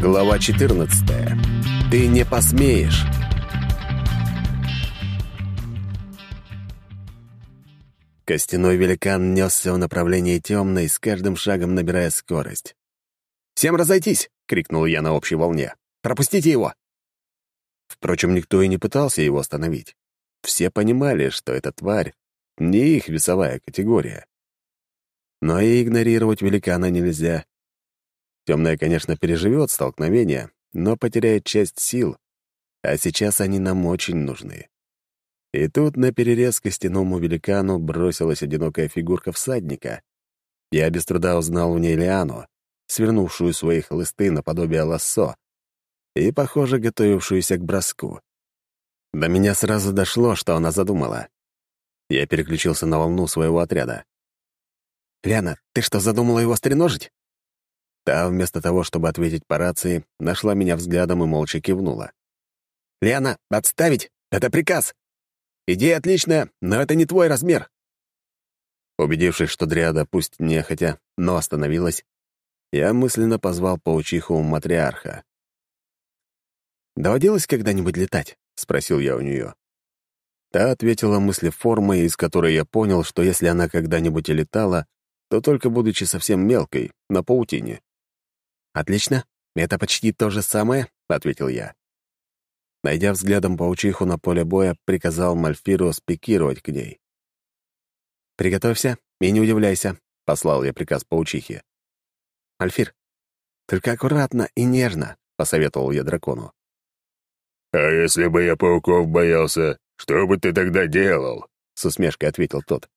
Глава 14. Ты не посмеешь. Костяной великан несся в направлении темной, с каждым шагом набирая скорость. «Всем разойтись!» — крикнул я на общей волне. «Пропустите его!» Впрочем, никто и не пытался его остановить. Все понимали, что эта тварь — не их весовая категория. Но и игнорировать великана нельзя. Темная, конечно, переживет столкновение, но потеряет часть сил, а сейчас они нам очень нужны. И тут на перерез костяному великану бросилась одинокая фигурка всадника. Я без труда узнал в ней Лиану, свернувшую свои хлысты наподобие лассо и, похоже, готовившуюся к броску. До меня сразу дошло, что она задумала. Я переключился на волну своего отряда. «Лиана, ты что, задумала его стреножить?» Та, вместо того, чтобы ответить по рации, нашла меня взглядом и молча кивнула. «Лиана, отставить! Это приказ! Идея отличная, но это не твой размер!» Убедившись, что Дриада пусть нехотя, но остановилась, я мысленно позвал паучиху матриарха. «Доводилось когда-нибудь летать?» — спросил я у нее. Та ответила мысли формой, из которой я понял, что если она когда-нибудь и летала, то только будучи совсем мелкой, на паутине. «Отлично. Это почти то же самое», — ответил я. Найдя взглядом паучиху на поле боя, приказал Мальфиру спикировать к ней. «Приготовься и не удивляйся», — послал я приказ паучихе. «Альфир, только аккуратно и нежно», — посоветовал я дракону. «А если бы я пауков боялся, что бы ты тогда делал?» — с усмешкой ответил тот.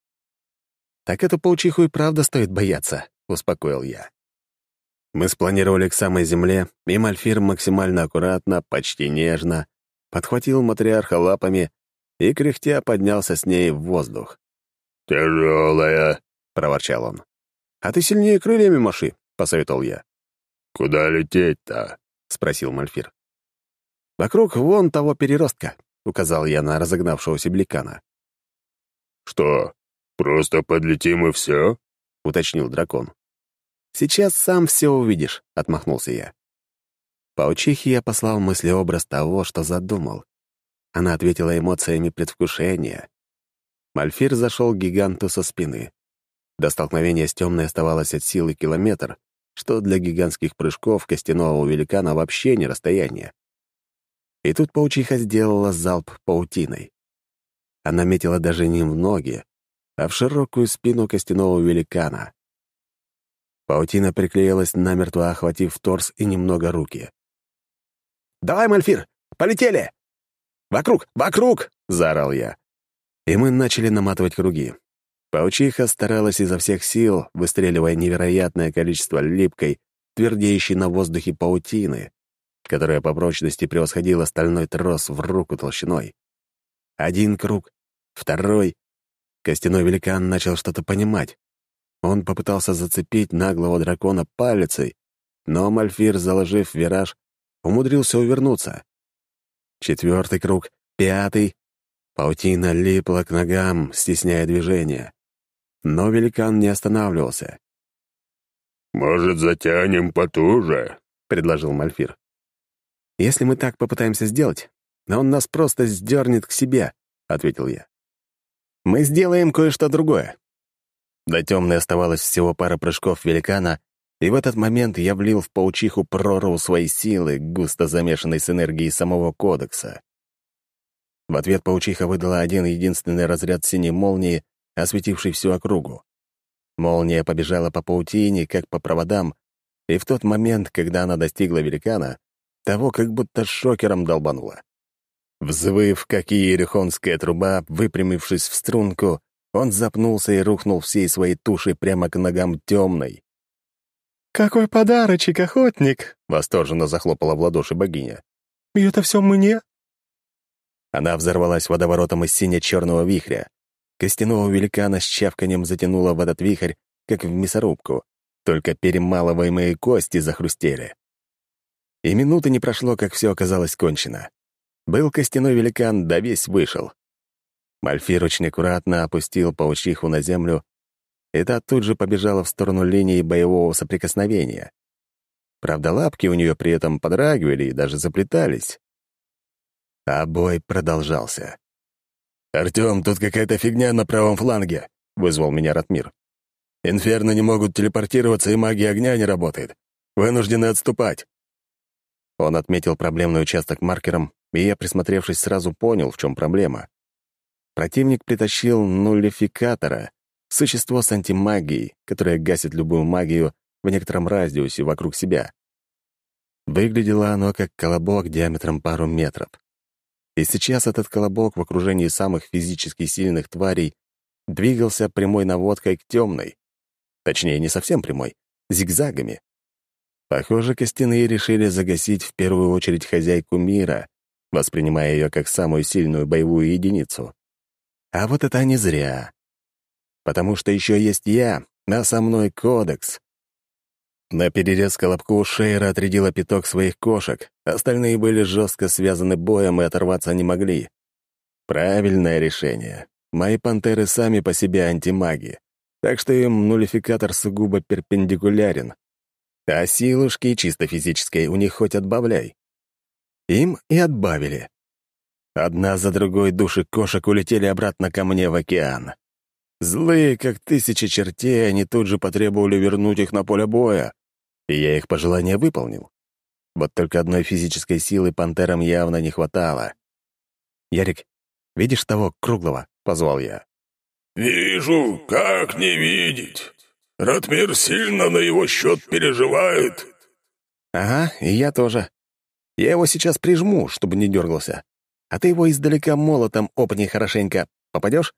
«Так эту паучиху и правда стоит бояться», — успокоил я. Мы спланировали к самой земле, и Мальфир максимально аккуратно, почти нежно, подхватил матриарха лапами и, кряхтя, поднялся с ней в воздух. «Тяжелая», — проворчал он. «А ты сильнее крыльями маши», — посоветовал я. «Куда лететь-то?» — спросил Мальфир. «Вокруг вон того переростка», — указал я на разогнавшегося бликана. «Что, просто подлетим и все?» — уточнил дракон. «Сейчас сам все увидишь», — отмахнулся я. Паучихе я послал мыслеобраз того, что задумал. Она ответила эмоциями предвкушения. Мальфир зашел к гиганту со спины. До столкновения с темной оставалось от силы километр, что для гигантских прыжков костяного великана вообще не расстояние. И тут паучиха сделала залп паутиной. Она метила даже не в ноги, а в широкую спину костяного великана. Паутина приклеилась намертво, охватив торс и немного руки. «Давай, Мальфир, полетели!» «Вокруг, вокруг!» — заорал я. И мы начали наматывать круги. Паучиха старалась изо всех сил, выстреливая невероятное количество липкой, твердеющей на воздухе паутины, которая по прочности превосходила стальной трос в руку толщиной. Один круг, второй. Костяной великан начал что-то понимать. Он попытался зацепить наглого дракона палицей, но Мальфир, заложив вираж, умудрился увернуться. Четвертый круг, пятый. Паутина липла к ногам, стесняя движение. Но великан не останавливался. «Может, затянем потуже?» — предложил Мальфир. «Если мы так попытаемся сделать, он нас просто сдернет к себе», — ответил я. «Мы сделаем кое-что другое. До темной оставалось всего пара прыжков великана, и в этот момент я влил в паучиху прорву своей силы, густо замешанной с энергией самого кодекса. В ответ паучиха выдала один единственный разряд синей молнии, осветивший всю округу. Молния побежала по паутине, как по проводам, и в тот момент, когда она достигла великана, того как будто шокером долбанула. Взвыв, как иерихонская труба, выпрямившись в струнку, он запнулся и рухнул всей своей тушей прямо к ногам темной. «Какой подарочек, охотник!» — восторженно захлопала в ладоши богиня. «И это все мне?» Она взорвалась водоворотом из сине-черного вихря. Костяного великана с чавканием затянула в этот вихрь, как в мясорубку, только перемалываемые кости захрустели. И минуты не прошло, как все оказалось кончено. Был костяной великан, да весь вышел. Мальфир очень аккуратно опустил паучиху на землю, и та тут же побежала в сторону линии боевого соприкосновения. Правда, лапки у нее при этом подрагивали и даже заплетались. А бой продолжался. «Артём, тут какая-то фигня на правом фланге», — вызвал меня Ратмир. «Инферно не могут телепортироваться, и магия огня не работает. Вынуждены отступать». Он отметил проблемный участок маркером, и я, присмотревшись, сразу понял, в чем проблема. Противник притащил нуллификатора, существо с антимагией, которое гасит любую магию в некотором радиусе вокруг себя. Выглядело оно как колобок диаметром пару метров. И сейчас этот колобок в окружении самых физически сильных тварей двигался прямой наводкой к темной. Точнее, не совсем прямой, зигзагами. Похоже, костяные решили загасить в первую очередь хозяйку мира, воспринимая ее как самую сильную боевую единицу. А вот это не зря. Потому что еще есть я, а со мной кодекс. На перерез колобку Шейра отрядила пяток своих кошек, остальные были жестко связаны боем и оторваться не могли. Правильное решение. Мои пантеры сами по себе антимаги, так что им нулификатор сугубо перпендикулярен. А силушки чисто физической у них хоть отбавляй. Им и отбавили. Одна за другой души кошек улетели обратно ко мне в океан. Злые, как тысячи чертей, они тут же потребовали вернуть их на поле боя и я их пожелания выполнил. Вот только одной физической силы пантерам явно не хватало. «Ярик, видишь того круглого?» — позвал я. «Вижу, как не видеть. Ратмир сильно на его счет переживает». «Ага, и я тоже. Я его сейчас прижму, чтобы не дергался. А ты его издалека молотом опни хорошенько. Попадешь?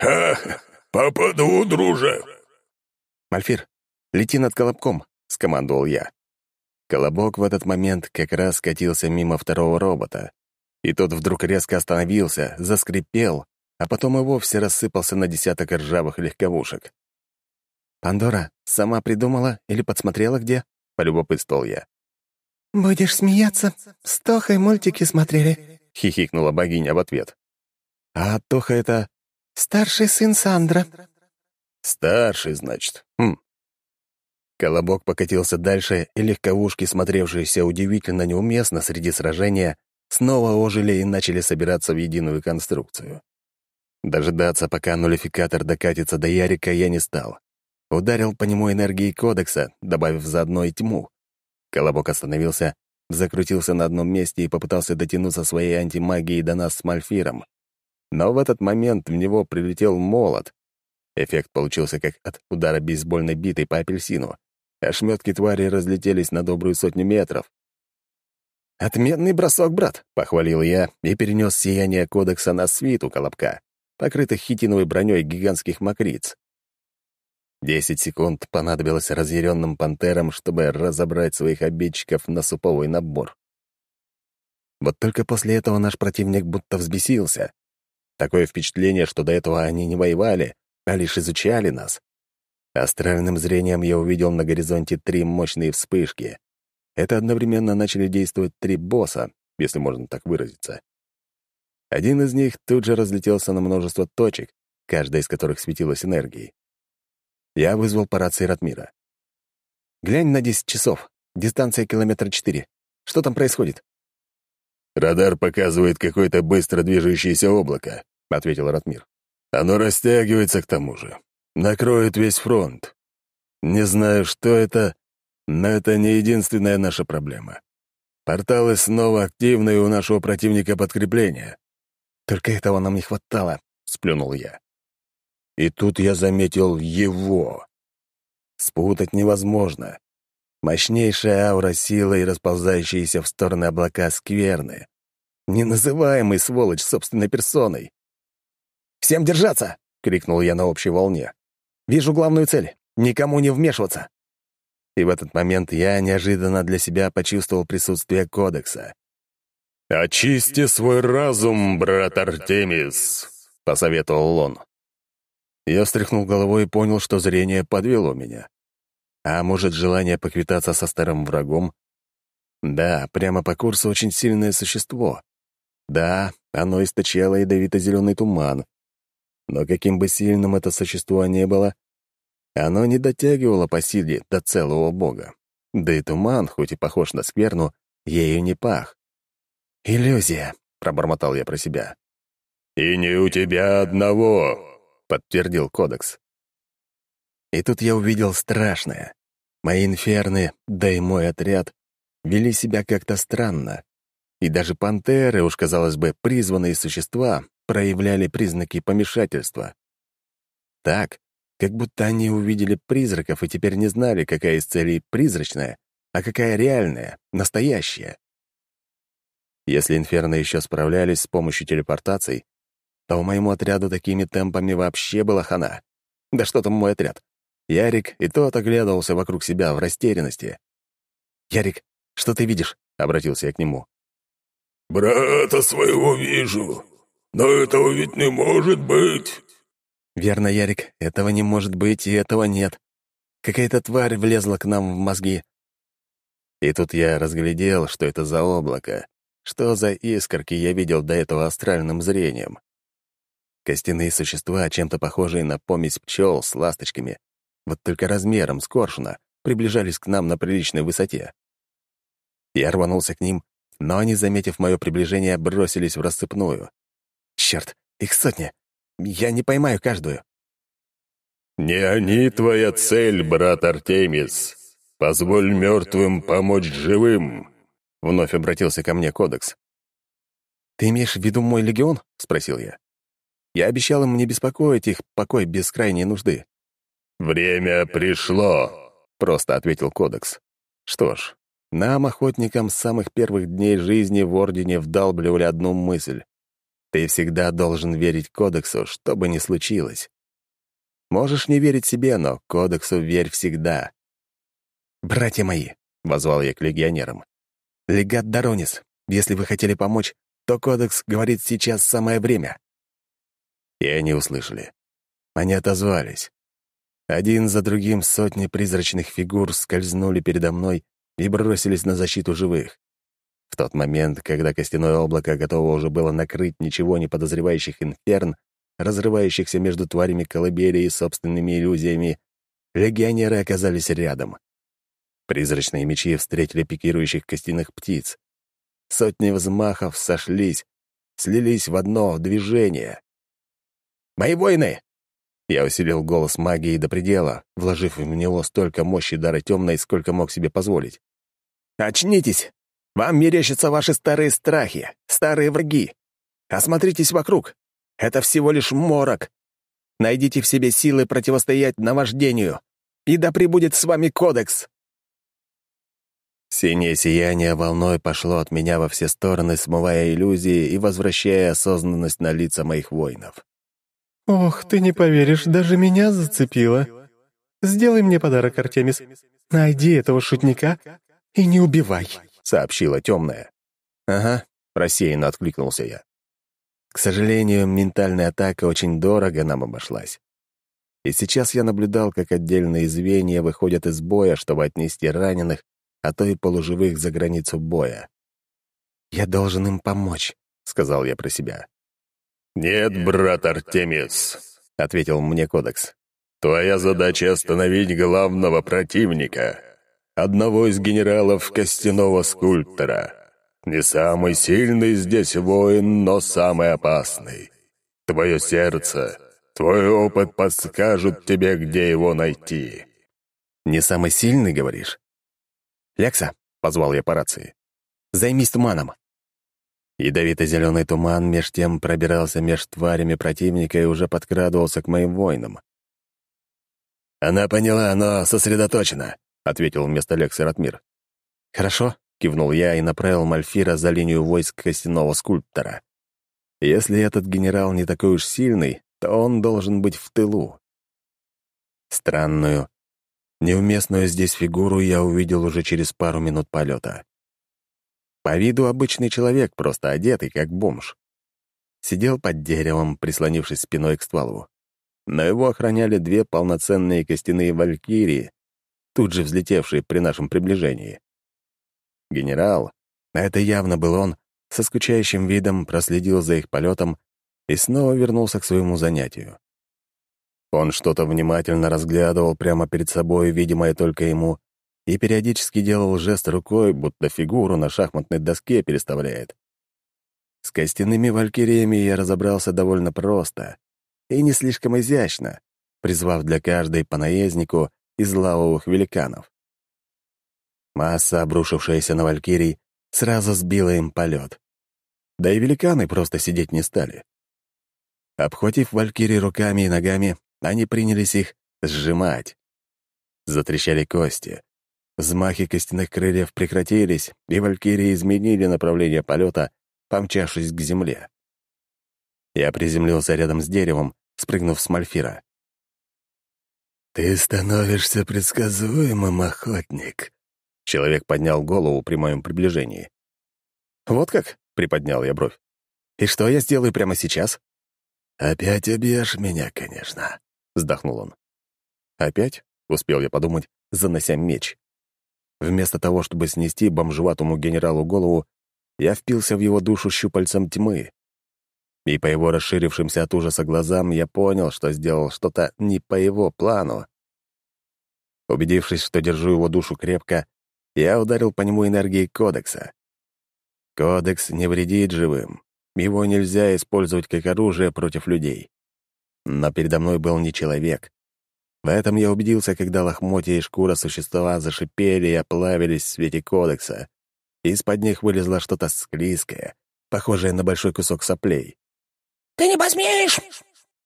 «Ха, попаду, друже». «Мальфир, лети над колобком. — скомандовал я. Колобок в этот момент как раз скатился мимо второго робота. И тот вдруг резко остановился, заскрипел, а потом и вовсе рассыпался на десяток ржавых легковушек. «Пандора сама придумала или подсмотрела где?» — полюбопытствовал я. «Будешь смеяться? С Тохой мультики смотрели», — хихикнула богиня в ответ. «А Тоха — это...» «Старший сын Сандра». «Старший, значит. Хм, Колобок покатился дальше, и легковушки, смотревшиеся удивительно неуместно среди сражения, снова ожили и начали собираться в единую конструкцию. Дожидаться, пока нулификатор докатится до Ярика, я не стал. Ударил по нему энергией кодекса, добавив заодно и тьму. Колобок остановился, закрутился на одном месте и попытался дотянуться своей антимагией до нас с Мальфиром. Но в этот момент в него прилетел молот. Эффект получился как от удара бейсбольной битой по апельсину. Ошметки твари разлетелись на добрую сотню метров. «Отменный бросок, брат!» — похвалил я и перенес сияние кодекса на свиту колобка, покрытых хитиновой броней гигантских мокриц. Десять секунд понадобилось разъяренным пантерам, чтобы разобрать своих обидчиков на суповой набор. Вот только после этого наш противник будто взбесился. Такое впечатление, что до этого они не воевали, а лишь изучали нас. Астральным зрением я увидел на горизонте три мощные вспышки. Это одновременно начали действовать три босса, если можно так выразиться. Один из них тут же разлетелся на множество точек, каждая из которых светилась энергией. Я вызвал по рации Ратмира. «Глянь на 10 часов. Дистанция километра четыре. Что там происходит?» «Радар показывает какое-то быстро движущееся облако», — ответил Ратмир. «Оно растягивается к тому же накроет весь фронт. Не знаю, что это, но это не единственная наша проблема. Порталы снова активны, и у нашего противника подкрепление. Только этого нам не хватало, — сплюнул я. И тут я заметил его. Спутать невозможно. Мощнейшая аура силы и расползающиеся в стороны облака скверны. Неназываемый сволочь собственной персоной. «Всем держаться!» — крикнул я на общей волне. Вижу главную цель — никому не вмешиваться. И в этот момент я неожиданно для себя почувствовал присутствие кодекса. «Очисти свой разум, брат Артемис», — посоветовал он. Я встряхнул головой и понял, что зрение подвело меня. А может, желание поквитаться со старым врагом? Да, прямо по курсу очень сильное существо. Да, оно источало ядовито-зеленый туман, но каким бы сильным это существо не было, оно не дотягивало по силе до целого бога. Да и туман, хоть и похож на скверну, ею не пах. «Иллюзия», — пробормотал я про себя. «И не у тебя одного», — подтвердил кодекс. И тут я увидел страшное. Мои инферны, да и мой отряд, вели себя как-то странно. И даже пантеры, уж казалось бы, призванные существа, проявляли признаки помешательства. Так, как будто они увидели призраков и теперь не знали, какая из целей призрачная, а какая реальная, настоящая. Если инферно еще справлялись с помощью телепортаций, то у моему отряду такими темпами вообще была хана. Да что там мой отряд? Ярик и тот оглядывался вокруг себя в растерянности. «Ярик, что ты видишь?» — обратился я к нему. «Брата своего вижу, но этого ведь не может быть». «Верно, Ярик, этого не может быть, и этого нет. Какая-то тварь влезла к нам в мозги». И тут я разглядел, что это за облако, что за искорки я видел до этого астральным зрением. Костяные существа, чем-то похожие на помесь пчел с ласточками, вот только размером с коршуна, приближались к нам на приличной высоте. Я рванулся к ним, но они, заметив мое приближение, бросились в рассыпную. Черт, их сотни! Я не поймаю каждую. «Не они твоя цель, брат Артемис. Позволь мертвым помочь живым», — вновь обратился ко мне кодекс. «Ты имеешь в виду мой легион?» — спросил я. Я обещал им не беспокоить их покой без крайней нужды. «Время пришло», — просто ответил Кодекс. Что ж, нам, охотникам с самых первых дней жизни в Ордене вдалбливали одну мысль. Ты всегда должен верить Кодексу, что бы ни случилось. Можешь не верить себе, но Кодексу верь всегда. «Братья мои», — возвал я к легионерам, — «легат Доронис, если вы хотели помочь, то Кодекс говорит сейчас самое время». И они услышали. Они отозвались. Один за другим сотни призрачных фигур скользнули передо мной и бросились на защиту живых. В тот момент, когда костяное облако готово уже было накрыть ничего не подозревающих инферн, разрывающихся между тварями колыбели и собственными иллюзиями, легионеры оказались рядом. Призрачные мечи встретили пикирующих костяных птиц. Сотни взмахов сошлись, слились в одно движение. «Мои воины! Я усилил голос магии до предела, вложив в него столько мощи дара темной, сколько мог себе позволить. «Очнитесь! Вам мерещатся ваши старые страхи, старые враги. Осмотритесь вокруг. Это всего лишь морок. Найдите в себе силы противостоять наваждению. И да пребудет с вами кодекс!» Синее сияние волной пошло от меня во все стороны, смывая иллюзии и возвращая осознанность на лица моих воинов. «Ох, ты не поверишь, даже меня зацепило. Сделай мне подарок, Артемис. Найди этого шутника и не убивай», — сообщила темная. «Ага», — рассеянно откликнулся я. К сожалению, ментальная атака очень дорого нам обошлась. И сейчас я наблюдал, как отдельные звенья выходят из боя, чтобы отнести раненых, а то и полуживых за границу боя. «Я должен им помочь», — сказал я про себя. «Нет, брат Артемис», — ответил мне Кодекс. «Твоя задача — остановить главного противника, одного из генералов костяного скульптора. Не самый сильный здесь воин, но самый опасный. Твое сердце, твой опыт подскажут тебе, где его найти». «Не самый сильный, говоришь?» «Лекса», — позвал я по рации, — «займись туманом. Ядовито-зеленый туман меж тем пробирался меж тварями противника и уже подкрадывался к моим воинам. «Она поняла, но сосредоточена», — ответил вместо Лекса Ратмир. «Хорошо», — кивнул я и направил Мальфира за линию войск костяного скульптора. «Если этот генерал не такой уж сильный, то он должен быть в тылу». Странную, неуместную здесь фигуру я увидел уже через пару минут полета. По виду обычный человек, просто одетый, как бомж. Сидел под деревом, прислонившись спиной к стволу. Но его охраняли две полноценные костяные валькирии, тут же взлетевшие при нашем приближении. Генерал, а это явно был он, со скучающим видом проследил за их полетом и снова вернулся к своему занятию. Он что-то внимательно разглядывал прямо перед собой, видимое только ему, и периодически делал жест рукой, будто фигуру на шахматной доске переставляет. С костяными валькириями я разобрался довольно просто и не слишком изящно, призвав для каждой по наезднику из лавовых великанов. Масса, обрушившаяся на валькирий, сразу сбила им полет. Да и великаны просто сидеть не стали. Обхватив валькирий руками и ногами, они принялись их сжимать. Затрещали кости. Взмахи костяных крыльев прекратились, и валькирии изменили направление полета, помчавшись к земле. Я приземлился рядом с деревом, спрыгнув с мальфира. «Ты становишься предсказуемым, охотник», — человек поднял голову при моем приближении. «Вот как?» — приподнял я бровь. «И что я сделаю прямо сейчас?» «Опять убьешь меня, конечно», — вздохнул он. «Опять?» — успел я подумать, занося меч. Вместо того, чтобы снести бомжеватому генералу голову, я впился в его душу щупальцем тьмы. И по его расширившимся от ужаса глазам я понял, что сделал что-то не по его плану. Убедившись, что держу его душу крепко, я ударил по нему энергией кодекса. Кодекс не вредит живым. Его нельзя использовать как оружие против людей. Но передо мной был не человек. В этом я убедился, когда лохмотья и шкура существа зашипели и оплавились в свете кодекса. Из-под них вылезло что-то склизкое, похожее на большой кусок соплей. «Ты не посмеешь!»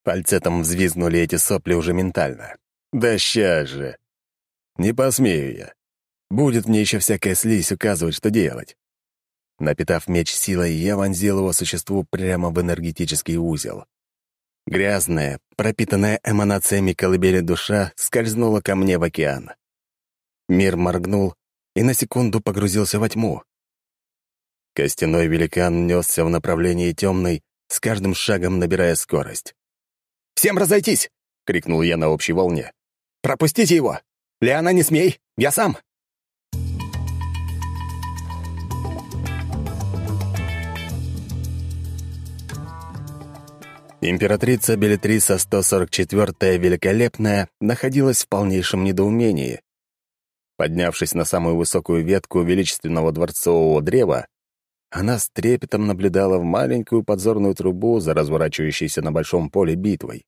Фальцетом взвизгнули эти сопли уже ментально. «Да ща же!» «Не посмею я. Будет мне еще всякая слизь указывать, что делать». Напитав меч силой, я вонзил его существу прямо в энергетический узел. Грязная, пропитанная эманациями колыбели душа скользнула ко мне в океан. Мир моргнул и на секунду погрузился во тьму. Костяной великан несся в направлении темной, с каждым шагом набирая скорость. «Всем разойтись!» — крикнул я на общей волне. «Пропустите его! Леона, не смей! Я сам!» Императрица Белитриса 144-я Великолепная находилась в полнейшем недоумении. Поднявшись на самую высокую ветку величественного дворцового древа, она с трепетом наблюдала в маленькую подзорную трубу за разворачивающейся на большом поле битвой.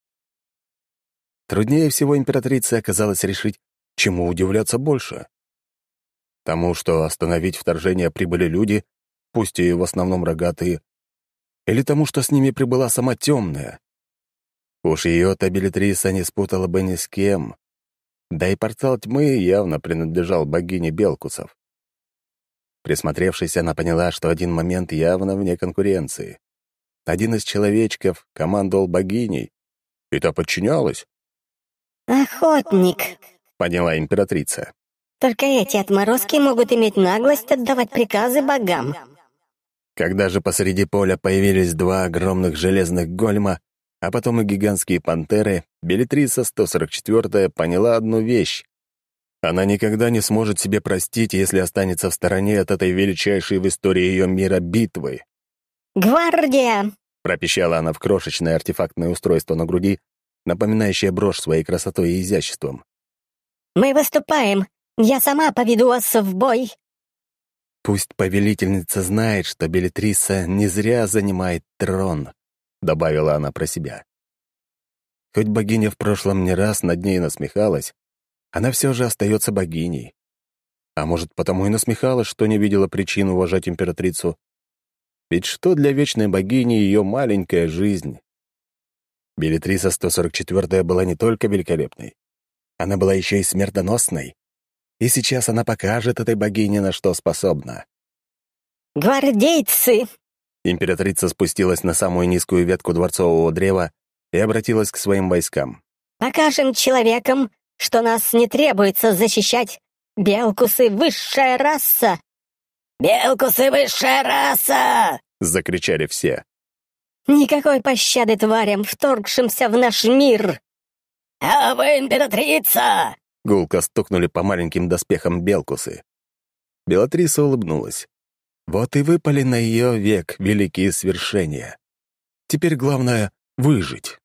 Труднее всего императрице оказалось решить, чему удивляться больше. Тому, что остановить вторжение прибыли люди, пусть и в основном рогатые, или тому, что с ними прибыла сама темная. Уж ее-то Белитриса не спутала бы ни с кем. Да и портал тьмы явно принадлежал богине Белкусов. Присмотревшись, она поняла, что один момент явно вне конкуренции. Один из человечков командовал богиней, и та подчинялась. «Охотник», — поняла императрица. «Только эти отморозки могут иметь наглость отдавать приказы богам». Когда же посреди поля появились два огромных железных гольма, а потом и гигантские пантеры, Белитриса 144-я поняла одну вещь. Она никогда не сможет себе простить, если останется в стороне от этой величайшей в истории ее мира битвы. «Гвардия!» — пропищала она в крошечное артефактное устройство на груди, напоминающее брошь своей красотой и изяществом. «Мы выступаем! Я сама поведу вас в бой!» «Пусть повелительница знает, что Белитриса не зря занимает трон», — добавила она про себя. Хоть богиня в прошлом не раз над ней насмехалась, она все же остается богиней. А может, потому и насмехалась, что не видела причин уважать императрицу. Ведь что для вечной богини ее маленькая жизнь? Белитриса 144 была не только великолепной, она была еще и смертоносной. И сейчас она покажет этой богине, на что способна. «Гвардейцы!» Императрица спустилась на самую низкую ветку дворцового древа и обратилась к своим войскам. «Покажем человекам, что нас не требуется защищать. Белкусы — высшая раса!» «Белкусы — высшая раса!» — закричали все. «Никакой пощады тварям, вторгшимся в наш мир!» «А вы императрица!» Гулко стукнули по маленьким доспехам Белкусы. Белатриса улыбнулась. Вот и выпали на ее век великие свершения. Теперь главное — выжить.